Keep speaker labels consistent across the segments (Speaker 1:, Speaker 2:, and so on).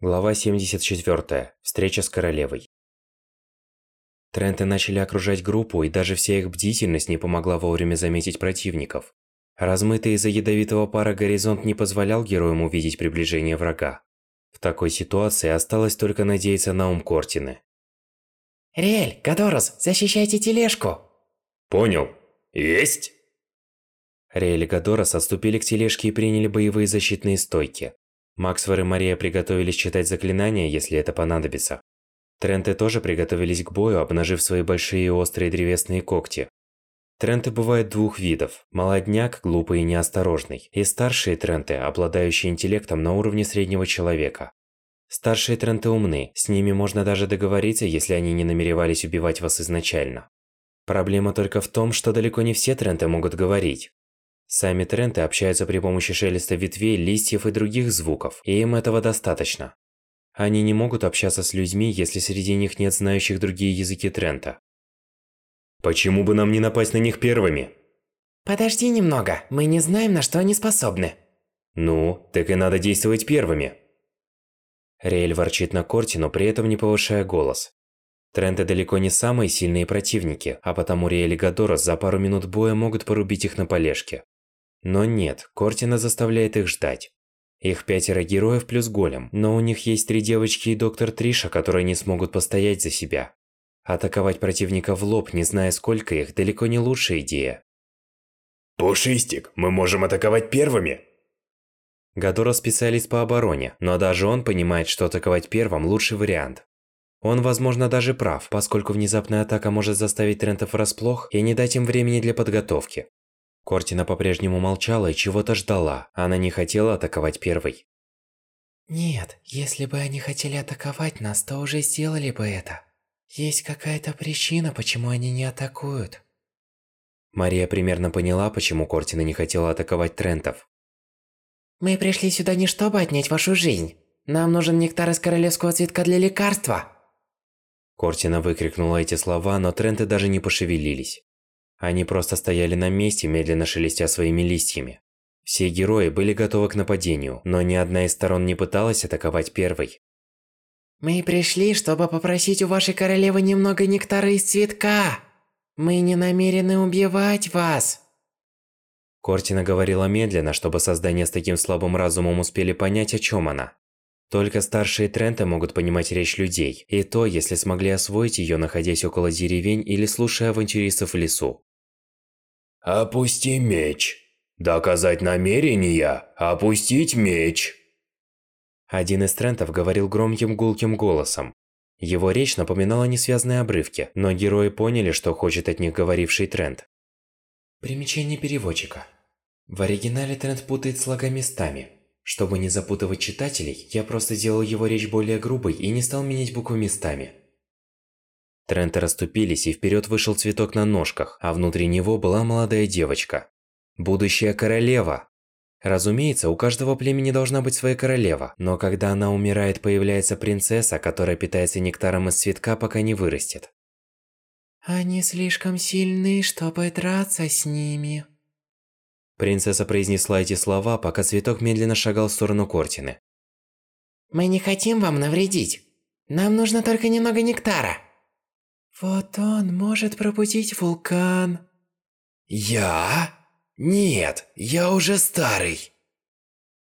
Speaker 1: Глава 74. Встреча с королевой. Тренты начали окружать группу, и даже вся их бдительность не помогла вовремя заметить противников. Размытый из-за ядовитого пара горизонт не позволял героям увидеть приближение врага. В такой ситуации осталось только надеяться на ум Кортины.
Speaker 2: «Риэль, Гадорос, защищайте тележку!»
Speaker 3: «Понял. Есть!»
Speaker 1: Риэль и Гадорос отступили к тележке и приняли боевые защитные стойки. Максвер и Мария приготовились читать заклинания, если это понадобится. Тренты тоже приготовились к бою, обнажив свои большие острые древесные когти. Тренты бывают двух видов – молодняк, глупый и неосторожный, и старшие тренты, обладающие интеллектом на уровне среднего человека. Старшие тренты умны, с ними можно даже договориться, если они не намеревались убивать вас изначально. Проблема только в том, что далеко не все тренты могут говорить. Сами тренты общаются при помощи шелеста ветвей, листьев и других звуков, и им этого достаточно. Они не могут общаться с людьми, если среди них нет знающих другие языки трента.
Speaker 3: Почему бы нам не напасть на них первыми?
Speaker 2: Подожди немного, мы не знаем, на что они способны.
Speaker 3: Ну, так и надо действовать первыми.
Speaker 1: Рейль ворчит на Корти, но при этом не повышая голос. Тренты далеко не самые сильные противники, а потому Риэль и Гадорос за пару минут боя могут порубить их на полежке. Но нет, Кортина заставляет их ждать. Их пятеро героев плюс голем, но у них есть три девочки и доктор Триша, которые не смогут постоять за себя. Атаковать противника в лоб, не зная сколько их, далеко не лучшая идея.
Speaker 3: Пушистик, мы можем атаковать первыми.
Speaker 1: Гадора специалист по обороне, но даже он понимает, что атаковать первым лучший вариант. Он, возможно, даже прав, поскольку внезапная атака может заставить Трентов врасплох и не дать им времени для подготовки. Кортина по-прежнему молчала и чего-то ждала. Она не хотела атаковать первой.
Speaker 2: Нет, если бы они хотели атаковать нас, то уже сделали бы это. Есть какая-то причина, почему они не атакуют.
Speaker 1: Мария примерно поняла, почему Кортина не хотела атаковать Трентов.
Speaker 2: Мы пришли сюда не чтобы отнять вашу жизнь. Нам нужен нектар из королевского цветка для лекарства.
Speaker 1: Кортина выкрикнула эти слова, но Тренты даже не пошевелились. Они просто стояли на месте, медленно шелестя своими листьями. Все герои были готовы к нападению, но ни одна из сторон не пыталась атаковать первой.
Speaker 2: «Мы пришли, чтобы попросить у вашей королевы немного нектара из цветка. Мы не намерены убивать вас».
Speaker 1: Кортина говорила медленно, чтобы создания с таким слабым разумом успели понять, о чем она. Только старшие Тренты могут понимать речь людей, и то, если смогли освоить ее, находясь около деревень или слушая авантюристов в лесу.
Speaker 3: «Опусти меч. Доказать намерения. Опустить меч».
Speaker 1: Один из трентов говорил громким гулким голосом. Его речь напоминала несвязные обрывки, но герои поняли, что хочет от них говоривший тренд. Примечание переводчика. В оригинале тренд путает слога местами. Чтобы не запутывать читателей, я просто сделал его речь более грубой и не стал менять буквы местами. Тренты расступились, и вперед вышел цветок на ножках, а внутри него была молодая девочка. Будущая королева! Разумеется, у каждого племени должна быть своя королева, но когда она умирает, появляется принцесса, которая питается нектаром из цветка, пока не вырастет.
Speaker 2: Они слишком сильны, чтобы драться с ними.
Speaker 1: Принцесса произнесла эти слова, пока цветок медленно шагал в сторону Кортины.
Speaker 2: Мы не хотим вам навредить. Нам нужно только немного нектара. Вот он может пробудить вулкан.
Speaker 3: Я? Нет, я уже старый.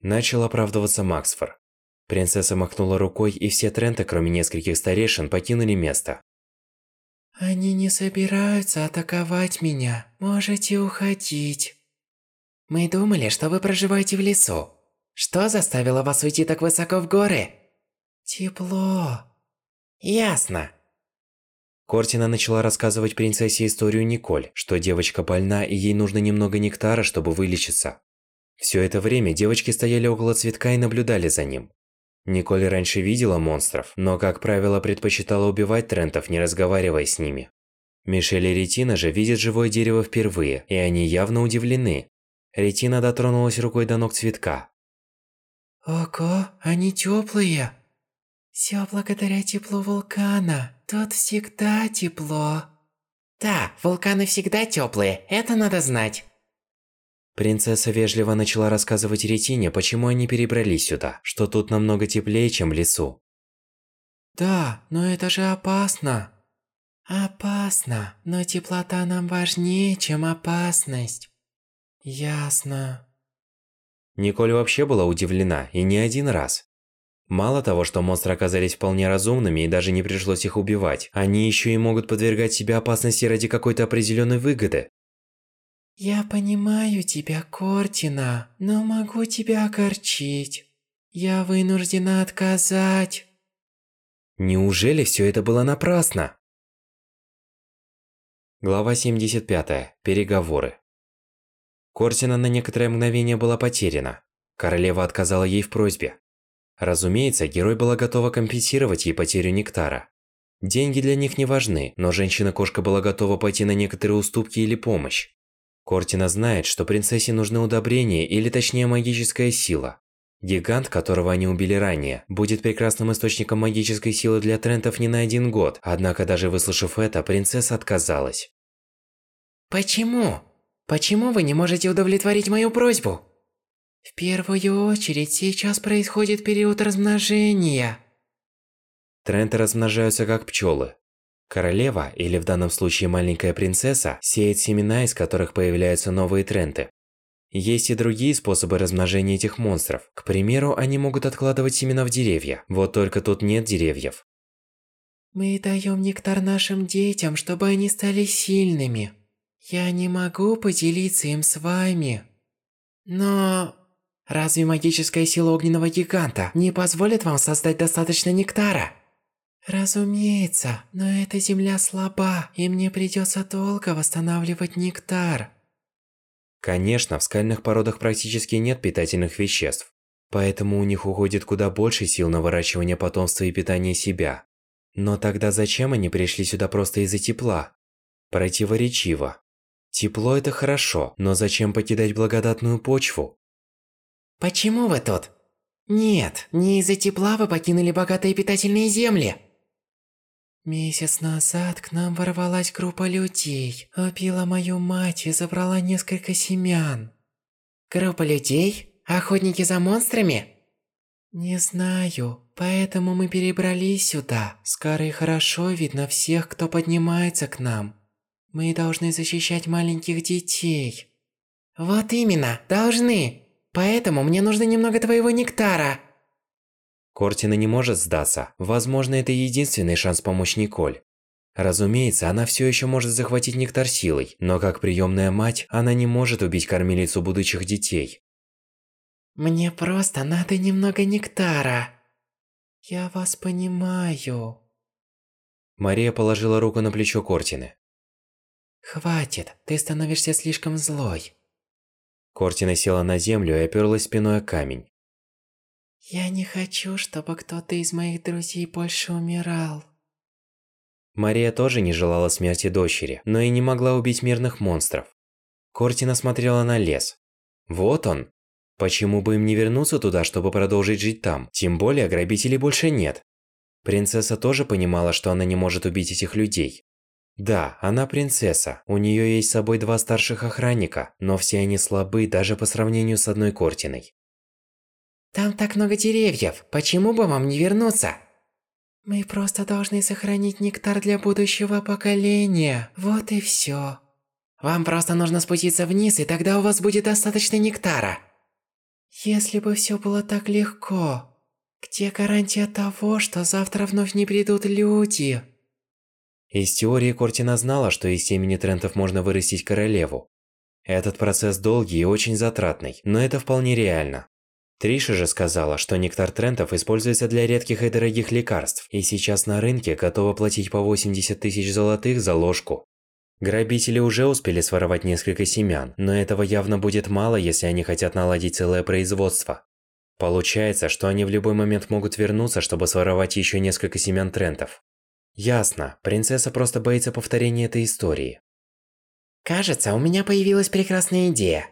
Speaker 1: Начал оправдываться Максфор. Принцесса махнула рукой, и все Тренты, кроме нескольких старейшин, покинули место.
Speaker 2: Они не собираются атаковать меня. Можете уходить. Мы думали, что вы проживаете в лесу. Что заставило вас уйти так высоко в горы? Тепло. Ясно.
Speaker 1: Кортина начала рассказывать принцессе историю Николь, что девочка больна и ей нужно немного нектара, чтобы вылечиться. Все это время девочки стояли около цветка и наблюдали за ним. Николь раньше видела монстров, но, как правило, предпочитала убивать трентов, не разговаривая с ними. Мишель и Ретина же видят живое дерево впервые, и они явно удивлены. Ретина дотронулась рукой до ног цветка.
Speaker 2: Ого, они теплые. Все благодаря теплу вулкана. Тут всегда тепло. Да, вулканы всегда теплые, это надо знать.
Speaker 1: Принцесса вежливо начала рассказывать Ретине, почему они перебрались сюда, что тут намного теплее, чем в лесу.
Speaker 2: Да, но это же опасно. Опасно, но теплота нам важнее, чем опасность. Ясно.
Speaker 1: Николь вообще была удивлена, и не один раз. Мало того, что монстры оказались вполне разумными и даже не пришлось их убивать, они еще и могут подвергать себя опасности ради какой-то определенной выгоды.
Speaker 2: Я понимаю тебя, Кортина, но могу тебя огорчить. Я вынуждена отказать.
Speaker 1: Неужели все это было напрасно? Глава 75. Переговоры. Кортина на некоторое мгновение была потеряна. Королева отказала ей в просьбе. Разумеется, герой была готова компенсировать ей потерю нектара. Деньги для них не важны, но женщина-кошка была готова пойти на некоторые уступки или помощь. Кортина знает, что принцессе нужны удобрения или точнее магическая сила. Гигант, которого они убили ранее, будет прекрасным источником магической силы для Трентов не на один год, однако даже выслушав это, принцесса отказалась.
Speaker 2: Почему? Почему вы не можете удовлетворить мою просьбу? В первую очередь, сейчас происходит период размножения.
Speaker 1: Тренты размножаются как пчелы. Королева, или в данном случае маленькая принцесса, сеет семена, из которых появляются новые тренты. Есть и другие способы размножения этих монстров. К примеру, они могут откладывать семена в деревья. Вот только тут нет деревьев.
Speaker 2: Мы даем нектар нашим детям, чтобы они стали сильными. Я не могу поделиться им с вами. Но... Разве магическая сила огненного гиганта не позволит вам создать достаточно нектара? Разумеется, но эта земля слаба, и мне придется долго восстанавливать нектар.
Speaker 1: Конечно, в скальных породах практически нет питательных веществ, поэтому у них уходит куда больше сил на выращивание потомства и питание себя. Но тогда зачем они пришли сюда просто из-за тепла? Противоречиво. Тепло – это хорошо, но зачем покидать благодатную почву?
Speaker 2: Почему вы тут? Нет, не из-за тепла вы покинули богатые питательные земли. Месяц назад к нам ворвалась группа людей, убила мою мать и забрала несколько семян. Группа людей? Охотники за монстрами? Не знаю, поэтому мы перебрались сюда. С горы хорошо видно всех, кто поднимается к нам. Мы должны защищать маленьких детей. Вот именно, должны. Поэтому мне нужно немного твоего нектара.
Speaker 1: Кортина не может сдаться. Возможно, это единственный шанс помочь Николь. Разумеется, она все еще может захватить нектар силой, но как приемная мать, она не может убить кормилицу будущих детей.
Speaker 2: Мне просто надо немного нектара. Я вас понимаю.
Speaker 1: Мария положила руку на плечо Кортины.
Speaker 2: Хватит, ты становишься слишком злой.
Speaker 1: Кортина села на землю и оперлась спиной о камень.
Speaker 2: Я не хочу, чтобы кто-то из моих друзей больше умирал.
Speaker 1: Мария тоже не желала смерти дочери, но и не могла убить мирных монстров. Кортина смотрела на лес. Вот он. Почему бы им не вернуться туда, чтобы продолжить жить там? Тем более грабителей больше нет. Принцесса тоже понимала, что она не может убить этих людей. Да, она принцесса, у нее есть с собой два старших охранника, но все они слабы даже по сравнению с одной Кортиной.
Speaker 2: Там так много деревьев, почему бы вам не вернуться? Мы просто должны сохранить нектар для будущего поколения, вот и все. Вам просто нужно спуститься вниз, и тогда у вас будет достаточно нектара. Если бы все было так легко, где гарантия того, что завтра вновь не придут люди?
Speaker 1: Из теории Кортина знала, что из семени Трентов можно вырастить королеву. Этот процесс долгий и очень затратный, но это вполне реально. Триша же сказала, что нектар трентов используется для редких и дорогих лекарств, и сейчас на рынке готова платить по 80 тысяч золотых за ложку. Грабители уже успели своровать несколько семян, но этого явно будет мало, если они хотят наладить целое производство. Получается, что они в любой момент могут вернуться, чтобы своровать еще несколько семян трентов. Ясно, принцесса просто боится повторения этой истории.
Speaker 2: Кажется, у меня появилась прекрасная идея.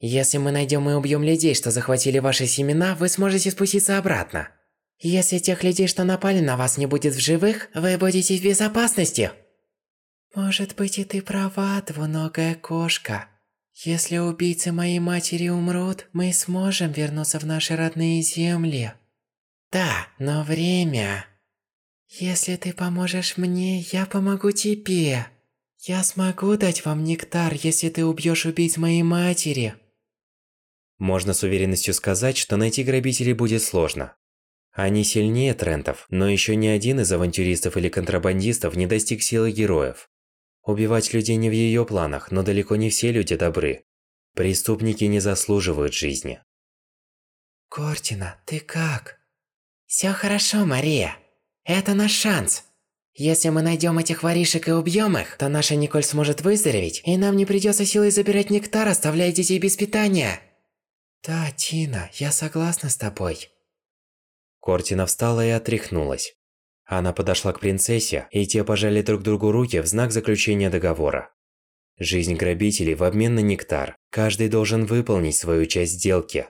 Speaker 2: Если мы найдем и убьем людей, что захватили ваши семена, вы сможете спуститься обратно. Если тех людей, что напали на вас, не будет в живых, вы будете в безопасности. Может быть и ты права, двуногая кошка. Если убийцы моей матери умрут, мы сможем вернуться в наши родные земли. Да, но время... Если ты поможешь мне, я помогу тебе. Я смогу дать вам нектар, если ты убьешь убийц моей матери.
Speaker 1: Можно с уверенностью сказать, что найти грабителей будет сложно. Они сильнее Трентов, но еще ни один из авантюристов или контрабандистов не достиг силы героев. Убивать людей не в ее планах, но далеко не все люди добры. Преступники не заслуживают жизни.
Speaker 2: Кортина, ты как? Все хорошо, Мария. Это наш шанс. Если мы найдем этих воришек и убьем их, то наша Николь сможет выздороветь, и нам не придется силой забирать нектар, оставляя детей без питания. Да, Тина, я согласна с тобой.
Speaker 1: Кортина встала и отряхнулась. Она подошла к принцессе, и те пожали друг другу руки в знак заключения договора. Жизнь грабителей в обмен на нектар. Каждый должен выполнить свою часть сделки.